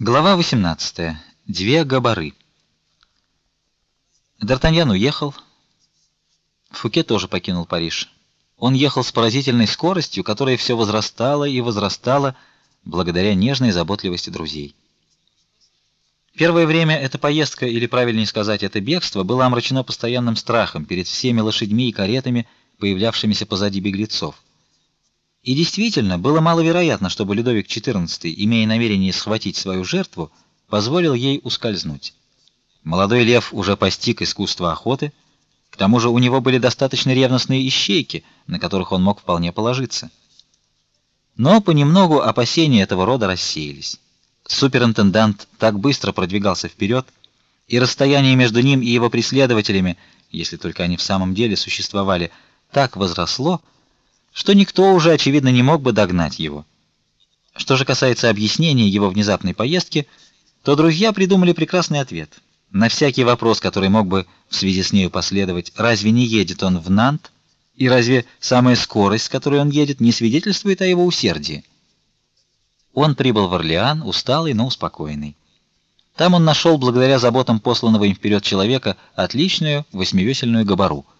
Глава 18. Две габары. Д'Артаньян уехал. Фуке тоже покинул Париж. Он ехал с поразительной скоростью, которая все возрастала и возрастала благодаря нежной заботливости друзей. Первое время эта поездка, или правильнее сказать, это бегство, было омрачено постоянным страхом перед всеми лошадьми и каретами, появлявшимися позади беглецов. И действительно, было маловероятно, чтобы Людовик XIV, имея намерение схватить свою жертву, позволил ей ускользнуть. Молодой лев уже постиг искусство охоты, к тому же у него были достаточно ревностные ищейки, на которых он мог вполне положиться. Но понемногу опасения этого рода рассеялись. Суперинтендант так быстро продвигался вперед, и расстояние между ним и его преследователями, если только они в самом деле существовали, так возросло, что никто уже очевидно не мог бы догнать его. Что же касается объяснения его внезапной поездки, то друзья придумали прекрасный ответ. На всякий вопрос, который мог бы в связи с нею последовать, разве не едет он в Нант, и разве самая скорость, с которой он едет, не свидетельствует о его усердии? Он прибыл в Орлеан, усталый, но успокоенный. Там он нашел, благодаря заботам посланного им вперед человека, отличную восьмивесельную габару —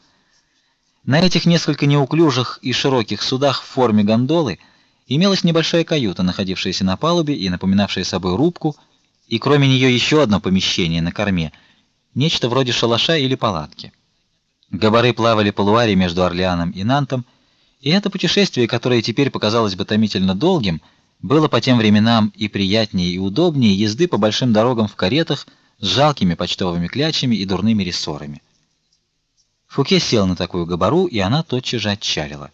на этих несколько неуклюжих и широких судах в форме гондолы имелась небольшая каюта, находившаяся на палубе и напоминавшая собой рубку, и кроме нее еще одно помещение на корме, нечто вроде шалаша или палатки. Габары плавали по Луаре между Орлеаном и Нантом, и это путешествие, которое теперь показалось бы томительно долгим, было по тем временам и приятнее, и удобнее езды по большим дорогам в каретах с жалкими почтовыми клячами и дурными рессорами. Фуке сел на такую габару, и она тотчас же отчалила.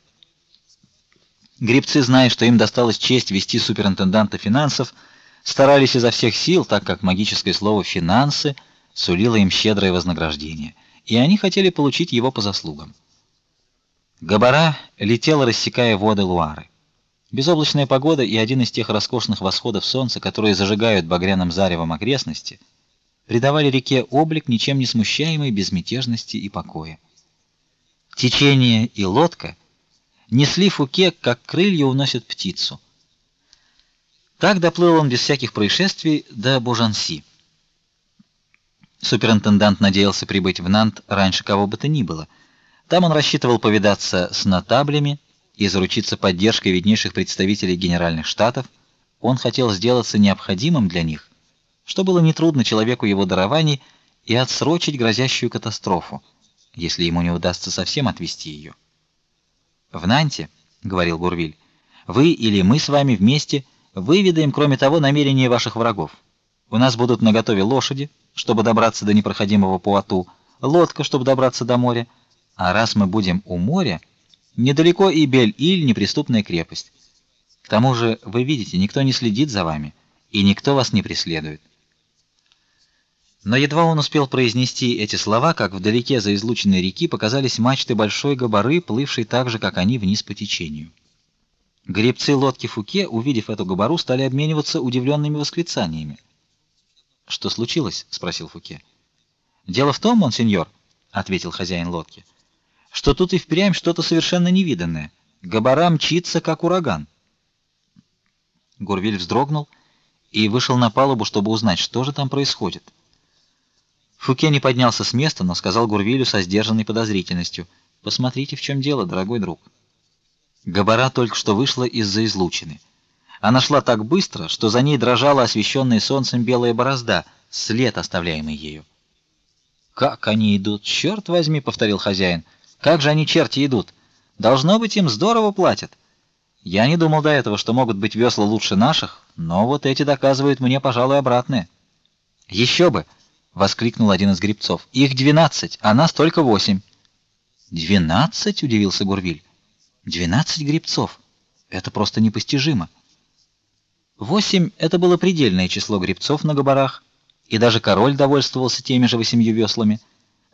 Гребцы, зная, что им досталась честь вести суперинтенданта финансов, старались изо всех сил, так как магическое слово финансы сулило им щедрое вознаграждение, и они хотели получить его по заслугам. Габара летела, рассекая воды Луары. Безоблачная погода и один из тех роскошных восходов солнца, которые зажигают багряным заревом окрестности, придавали реке облик ничем не смущаемой безмятежности и покоя. Течение и лодка несли Фуке, как крылья уносят птицу. Так доплыл он без всяких происшествий до Божанси. Суперинтендант надеялся прибыть в Нант раньше кого бы то ни было. Там он рассчитывал повидаться с нотаблями и заручиться поддержкой виднейших представителей генеральных штатов. Он хотел сделаться необходимым для них, что было нетрудно человеку его дарований, и отсрочить грозящую катастрофу если ему не удастся совсем отвести ее. В Нанте, говорил Гурвиль, вы или мы с вами вместе выведаем, кроме того, намерения ваших врагов. У нас будут наготове лошади, чтобы добраться до непроходимого Пуату, лодка, чтобы добраться до моря, а раз мы будем у моря, недалеко и Бель-Иль, неприступная крепость. К тому же, вы видите, никто не следит за вами, и никто вас не преследует. Но едва он успел произнести эти слова, как вдалеке за излученной реки показались мачты большой габары, плывшей так же, как они, вниз по течению. Гребцы лодки Фуке, увидев эту габару, стали обмениваться удивленными восклицаниями. Что случилось? спросил Фуке. Дело в том, монсеньор, ответил хозяин лодки, что тут и впрямь что-то совершенно невиданное. Габара мчится как ураган. Гурвиль вздрогнул и вышел на палубу, чтобы узнать, что же там происходит. Фуке не поднялся с места, но сказал Гурвилю со сдержанной подозрительностью: "Посмотрите, в чем дело, дорогой друг". Габара только что вышла из-за излучины. Она шла так быстро, что за ней дрожала освещенная солнцем белая борозда, след, оставляемый ею. Как они идут, черт возьми, повторил хозяин. Как же они черти идут? Должно быть им здорово платят. Я не думал до этого, что могут быть весла лучше наших, но вот эти доказывают мне, пожалуй, обратное. Еще бы воскликнул один из гребцов. Их двенадцать, а нас только восемь. «Двенадцать?» — удивился Гурвиль. «Двенадцать гребцов. Это просто непостижимо». Восемь — это было предельное число гребцов на габарах, и даже король довольствовался теми же восемью веслами.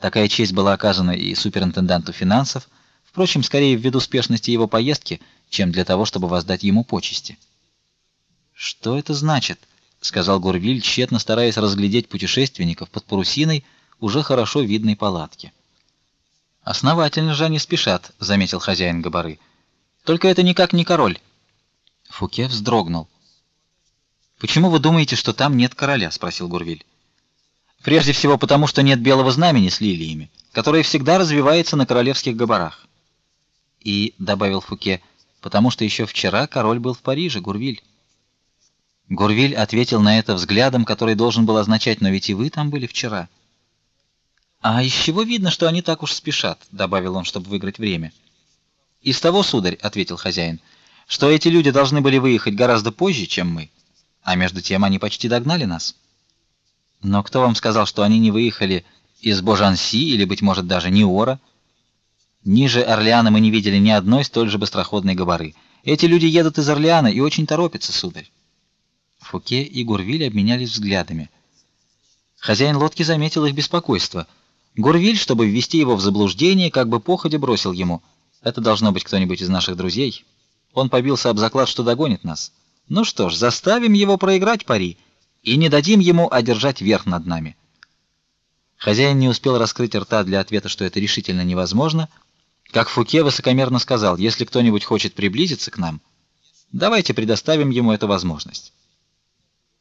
Такая честь была оказана и суперинтенданту финансов, впрочем, скорее ввиду спешности его поездки, чем для того, чтобы воздать ему почести. Что это значит? Сказал Гурвиль, тщетно стараясь разглядеть путешественников под парусиной уже хорошо видной палатки. Основательно же они спешат, заметил хозяин Габары. Только это никак не король. Фуке вздрогнул. Почему вы думаете, что там нет короля, спросил Гурвиль. Прежде всего потому, что нет белого знамени с лилиями, которое всегда развивается на королевских гобарах. И добавил Фуке: "Потому что еще вчера король был в Париже, Гурвиль". Гурвиль ответил на это взглядом, который должен был означать: "Но ведь и вы там были вчера". А из чего видно, что они так уж спешат, добавил он, чтобы выиграть время. Из того, сударь, ответил хозяин, что эти люди должны были выехать гораздо позже, чем мы, а между тем они почти догнали нас. Но кто вам сказал, что они не выехали из Божанси или быть может даже Ниора? Ниже Орлеана мы не видели ни одной столь же быстроходной габары. Эти люди едут из Орлеана и очень торопятся, сударь. Фуке и Гурвиль обменялись взглядами. Хозяин лодки заметил их беспокойство. Гурвиль, чтобы ввести его в заблуждение, как бы походя бросил ему: "Это должно быть кто-нибудь из наших друзей. Он побился об заклад, что догонит нас. Ну что ж, заставим его проиграть пари и не дадим ему одержать верх над нами". Хозяин не успел раскрыть рта для ответа, что это решительно невозможно, как Фуке высокомерно сказал: "Если кто-нибудь хочет приблизиться к нам, давайте предоставим ему эту возможность".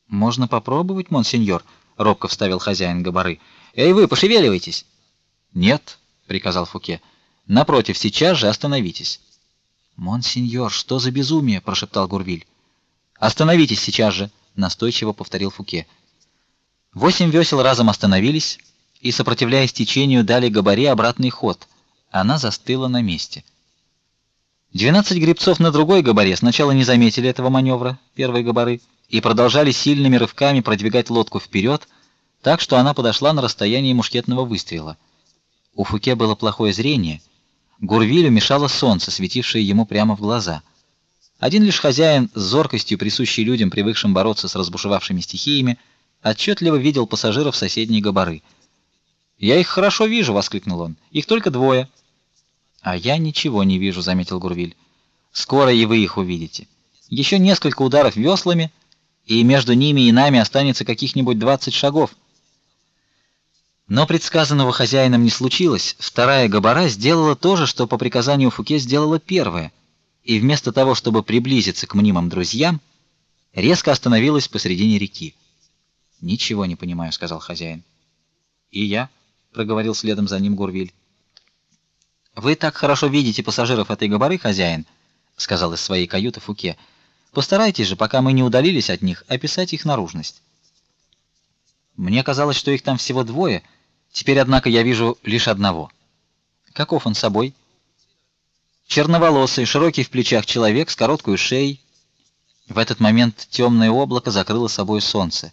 Можно попробовать, монсеньор, робко вставил хозяин габары. Эй вы, пошевеливайтесь. Нет, приказал Фуке. Напротив, сейчас же остановитесь. Монсеньор, что за безумие, прошептал Гурвиль. Остановитесь сейчас же, настойчиво повторил Фуке. Восемь весел разом остановились и, сопротивляясь течению, дали габаре обратный ход. Она застыла на месте. Двенадцать гребцов на другой габаре сначала не заметили этого маневра первой габары и продолжали сильными рывками продвигать лодку вперед, так что она подошла на расстояние мушкетного выстрела. У Фуке было плохое зрение, Гурвилю мешало солнце, светившее ему прямо в глаза. Один лишь хозяин с зоркостью, присущей людям, привыкшим бороться с разбушевавшими стихиями, отчетливо видел пассажиров соседней габары. "Я их хорошо вижу", воскликнул он. "Их только двое". "А я ничего не вижу", заметил Гурвиль. "Скоро и вы их увидите. Еще несколько ударов веслами, и между ними и нами останется каких-нибудь двадцать шагов. Но предсказанного хозяином не случилось. Вторая габара сделала то же, что по приказанию Фуке сделала первая, и вместо того, чтобы приблизиться к мнимым друзьям, резко остановилась посредине реки. "Ничего не понимаю", сказал хозяин. "И я", проговорил следом за ним Гурвиль. "Вы так хорошо видите пассажиров этой габары, хозяин", сказал из своей каюты Фуке. Постарайтесь же, пока мы не удалились от них, описать их наружность. Мне казалось, что их там всего двое. Теперь, однако, я вижу лишь одного. Каков он собой? Черноволосый, широкий в плечах человек с короткой шеей. В этот момент темное облако закрыло собой солнце.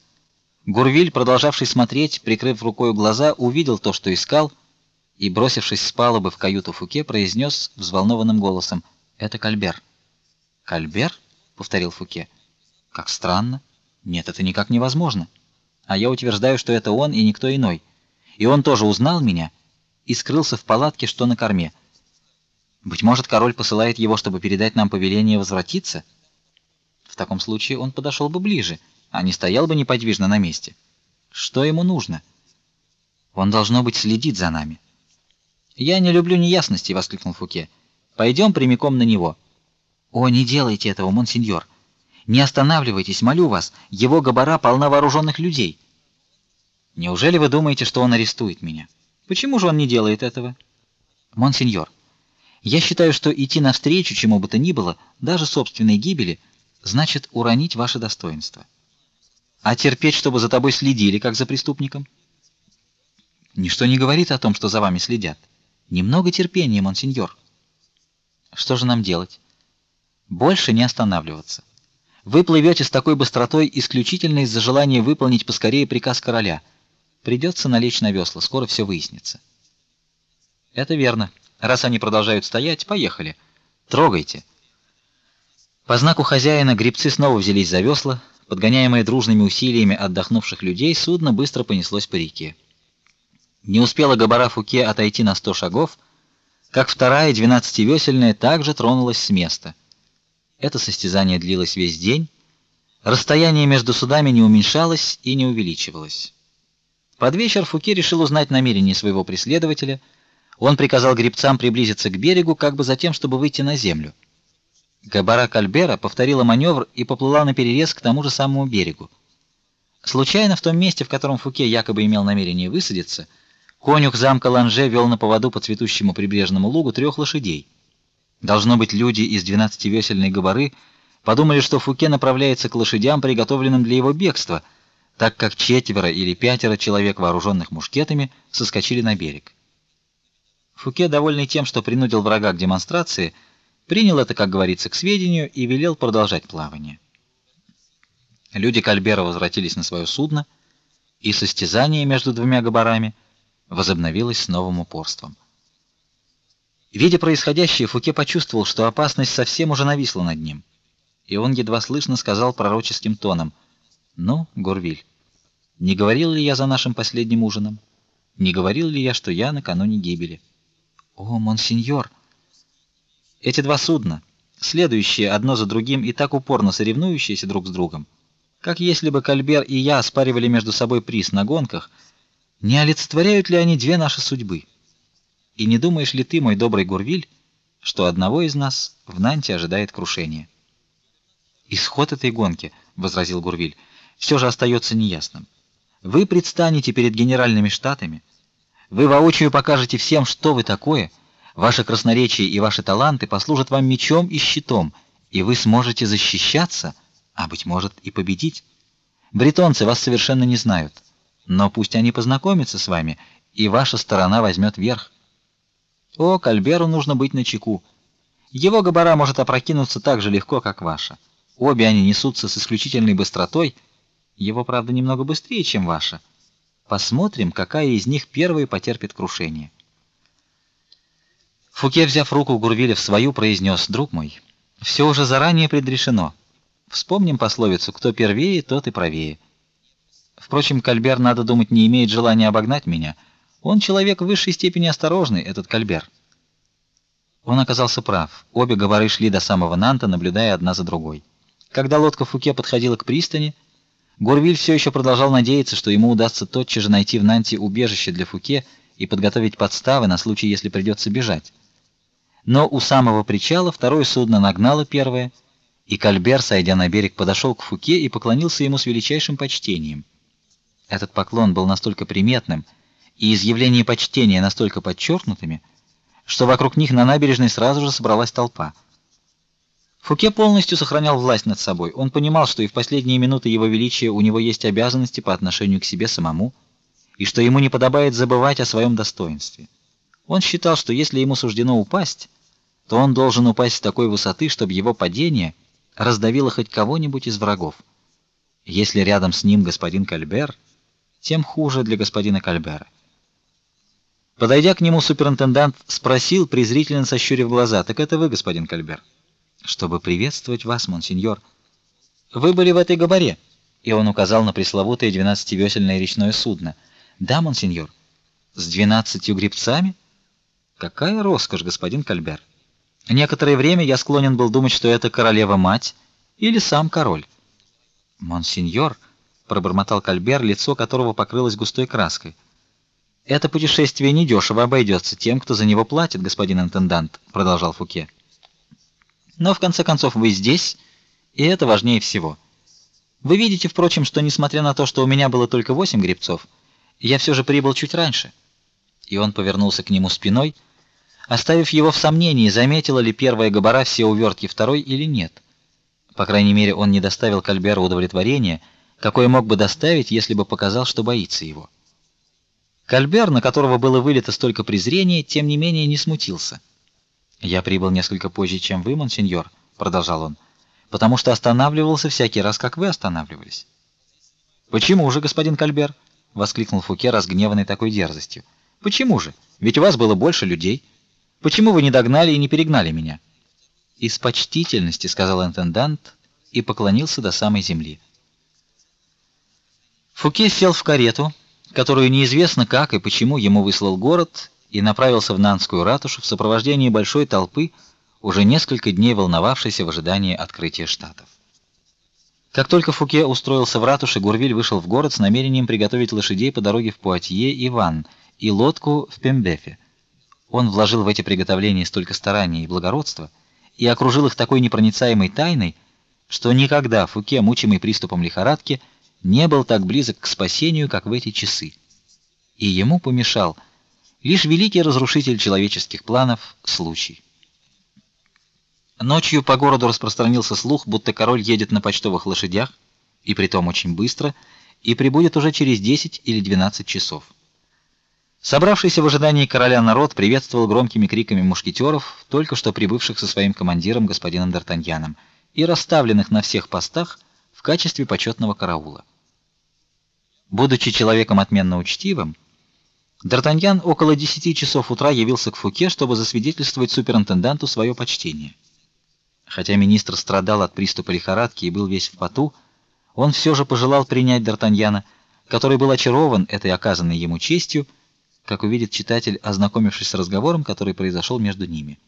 Гурвиль, продолжавший смотреть, прикрыв рукой глаза, увидел то, что искал, и, бросившись с палубы в каюту Фуке, произнес взволнованным голосом: "Это Кальбер". "Кальбер?" Повторил Фуке. Как странно. Нет, это никак невозможно. А я утверждаю, что это он и никто иной. И он тоже узнал меня и скрылся в палатке, что на корме. Быть может, король посылает его, чтобы передать нам повеление возвратиться? В таком случае он подошел бы ближе, а не стоял бы неподвижно на месте. Что ему нужно? Он должно быть следит за нами. Я не люблю неясностей, воскликнул Фуке. Пойдем прямиком на него. О, не делайте этого, монсеньор. Не останавливайтесь, молю вас. Его габара полна вооруженных людей. Неужели вы думаете, что он арестует меня? Почему же он не делает этого? Монсеньор, я считаю, что идти навстречу чему бы то ни было, даже собственной гибели, значит уронить ваше достоинство. А терпеть, чтобы за тобой следили, как за преступником? Ничто не говорит о том, что за вами следят. Немного терпения, монсеньор. Что же нам делать? Больше не останавливаться. Вы плывете с такой быстротой исключительно из-за желания выполнить поскорее приказ короля. Придется налечь на весла, скоро все выяснится. Это верно. Раз они продолжают стоять, поехали. Трогайте. По знаку хозяина гребцы снова взялись за весла. Подгоняемые дружными усилиями отдохнувших людей, судно быстро понеслось по реке. Не успела Габара отойти на сто шагов, как вторая двенадцативесельная также тронулась с места. Это состязание длилось весь день. Расстояние между судами не уменьшалось и не увеличивалось. Под вечер Фуке решил узнать намерения своего преследователя. Он приказал гребцам приблизиться к берегу, как бы затем, чтобы выйти на землю. Габара Кальбера повторила маневр и поплыла на перерез к тому же самому берегу. Случайно в том месте, в котором Фуке якобы имел намерение высадиться, конюх замка Ланже вел на поводу по цветущему прибрежному лугу трех лошадей. Должно быть, люди из двенадцативесельной Габары подумали, что Фуке направляется к лошадям, приготовленным для его бегства, так как четверо или пятеро человек, вооруженных мушкетами, соскочили на берег. Фуке, довольный тем, что принудил врага к демонстрации, принял это, как говорится, к сведению и велел продолжать плавание. Люди Кальбера возвратились на свое судно, и состязание между двумя габарами возобновилось с новым упорством. Видя происходящее, Фуке почувствовал, что опасность совсем уже нависла над ним, и он едва слышно сказал пророческим тоном: "Ну, Горвиль, не говорил ли я за нашим последним ужином? Не говорил ли я, что я накануне гибели?" "О, монсеньор, эти два судна, следующие одно за другим и так упорно соревнующиеся друг с другом, как если бы Кальбер и я спаривали между собой приз на гонках, не олицетворяют ли они две наши судьбы? И не думаешь ли ты, мой добрый Гурвиль, что одного из нас в Нанте ожидает крушение? Исход этой гонки, возразил Гурвиль, все же остается неясным. Вы предстанете перед генеральными штатами, вы воочию покажете всем, что вы такое. Ваше красноречие и ваши таланты послужат вам мечом и щитом, и вы сможете защищаться, а быть может и победить. Бретонцы вас совершенно не знают, но пусть они познакомятся с вами, и ваша сторона возьмет верх. О, Кальберу нужно быть начеку. Его габара может опрокинуться так же легко, как ваша. Обе они несутся с исключительной быстротой. Его, правда, немного быстрее, чем ваша. Посмотрим, какая из них первой потерпит крушение. Фуке, взяв руку Гурвиля в свою, произнес: "Друг мой, все уже заранее предрешено. Вспомним пословицу: кто первее, тот и правее. Впрочем, Кальбер, надо думать, не имеет желания обогнать меня. Он человек в высшей степени осторожный, этот Кальбер". Он оказался прав. Обе габары шли до самого Нанта, наблюдая одна за другой. Когда лодка Фуке подходила к пристани, Гурвиль все еще продолжал надеяться, что ему удастся тотчас же найти в Нанте убежище для Фуке и подготовить подставы на случай, если придется бежать. Но у самого причала второе судно нагнало первое, и Кальбер, сойдя на берег, подошел к Фуке и поклонился ему с величайшим почтением. Этот поклон был настолько приметным и изъявление почтения настолько подчеркнутыми, что вокруг них на набережной сразу же собралась толпа. Фуке полностью сохранял власть над собой. Он понимал, что и в последние минуты его величия у него есть обязанности по отношению к себе самому, и что ему не подобает забывать о своем достоинстве. Он считал, что если ему суждено упасть, то он должен упасть с такой высоты, чтобы его падение раздавило хоть кого-нибудь из врагов. Если рядом с ним господин Кальбер, тем хуже для господина Кальбера. Подойдя к нему, суперинтендант спросил, презрительно сощурив глаза: "Так это вы, господин Кальбер?" "Чтобы приветствовать вас, монсеньор. Вы были в этой габаре?" И он указал на пресловутое двенадцативесельное речное судно. "Да, монсеньор. С двенадцатью гребцами? Какая роскошь, господин Кальбер!" Некоторое время я склонен был думать, что это королева-мать или сам король. "Монсеньор", пробормотал Кальбер, лицо которого покрылось густой краской. "Это путешествие недешево обойдется тем, кто за него платит, господин интендант", продолжал Фуке. "Но в конце концов вы здесь, и это важнее всего. Вы видите, впрочем, что несмотря на то, что у меня было только восемь гребцов, я все же прибыл чуть раньше". И он повернулся к нему спиной оставив его в сомнении, заметила ли первая габара все увертки второй или нет. По крайней мере, он не доставил Кальберу удовлетворения, какое мог бы доставить, если бы показал, что боится его. Кальбер, на которого было вылито столько презрения, тем не менее не смутился. "Я прибыл несколько позже, чем вы, монсеньор", продолжал он, "потому что останавливался всякий раз, как вы останавливались". "Почему же, господин Кальбер?" воскликнул Фуке, разгневанный такой дерзостью. "Почему же? Ведь у вас было больше людей". Почему вы не догнали и не перегнали меня? Из почтительности, сказал интендант и поклонился до самой земли. Фуке сел в карету, которую неизвестно как и почему ему выслал город, и направился в Нанскую ратушу в сопровождении большой толпы, уже несколько дней волновавшейся в ожидании открытия штатов. Как только Фуке устроился в ратуше, Гурвиль вышел в город с намерением приготовить лошадей по дороге в Пуатье и Ван и лодку в Пембефе. Он вложил в эти приготовления столько старания и благородства и окружил их такой непроницаемой тайной, что никогда Фуке, мучимый приступом лихорадки, не был так близок к спасению, как в эти часы. И ему помешал лишь великий разрушитель человеческих планов случай. Ночью по городу распространился слух, будто король едет на почтовых лошадях, и притом очень быстро, и прибудет уже через 10 или 12 часов. Собравшийся в ожидании короля народ приветствовал громкими криками мушкетеров, только что прибывших со своим командиром господином Д'Артаньяном, и расставленных на всех постах в качестве почетного караула. Будучи человеком отменно учтивым, Д'Артаньян около 10 часов утра явился к Фуке, чтобы засвидетельствовать суперинтенданту свое почтение. Хотя министр страдал от приступа лихорадки и был весь в поту, он все же пожелал принять Д'Артаньяна, который был очарован этой оказанной ему честью, как увидит читатель, ознакомившись с разговором, который произошел между ними.